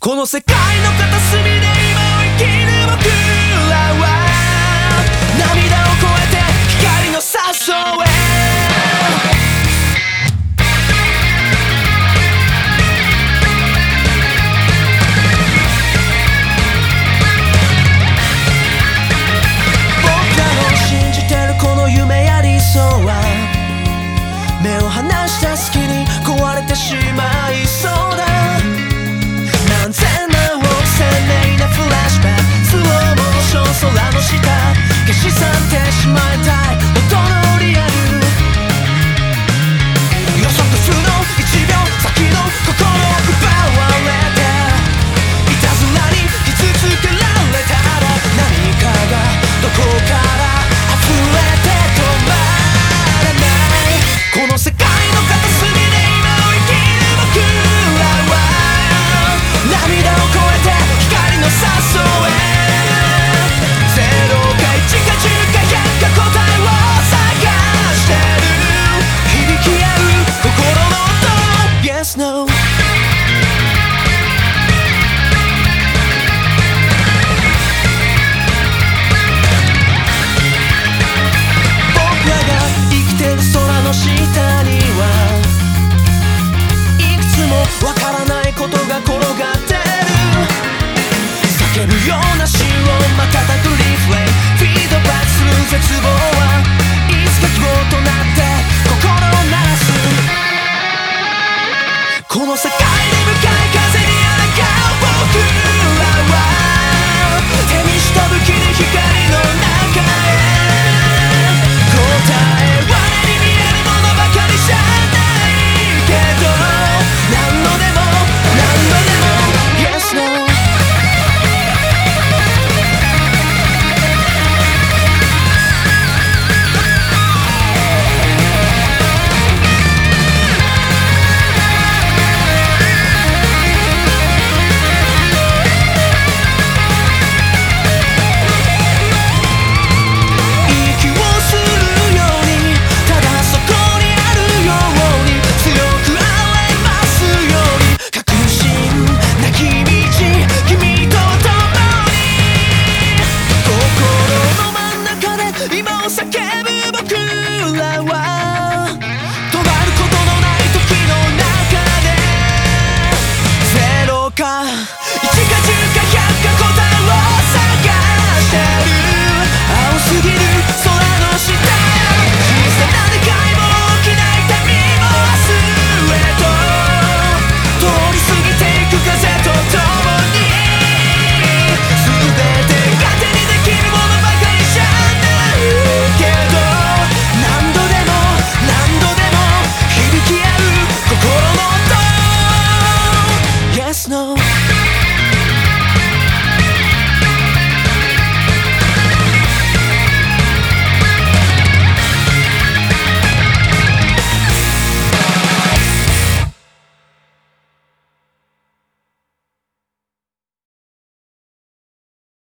この世界の片隅で今を生きる僕 no se cae.